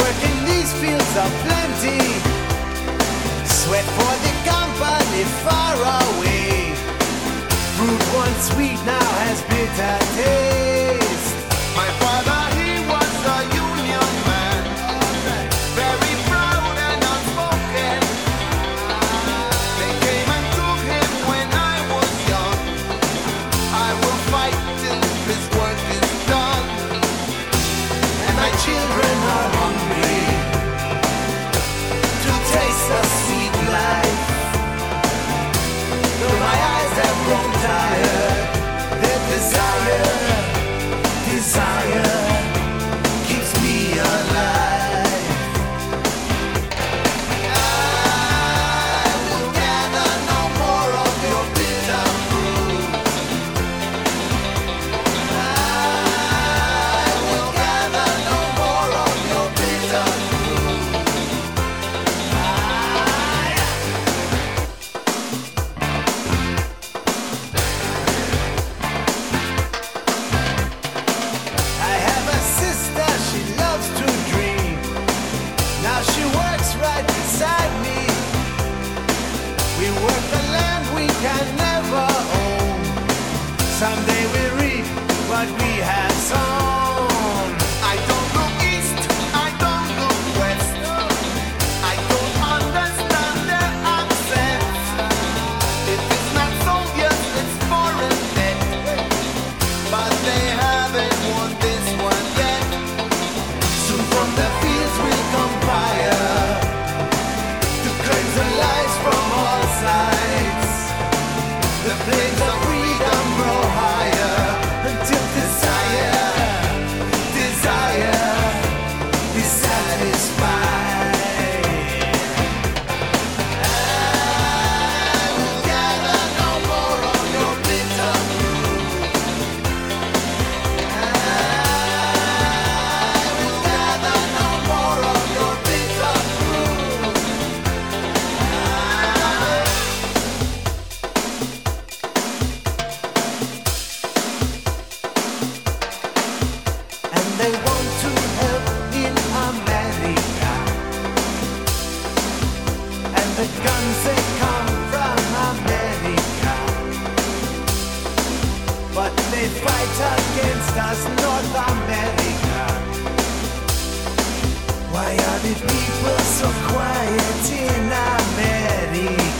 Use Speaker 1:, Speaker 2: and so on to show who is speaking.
Speaker 1: Work in these fields of plenty. Sweat for the company far away. Fruit once sweet now has bitter can never own. Someday we reap what we have. but they fight against us, North America. Why are the people so quiet in America?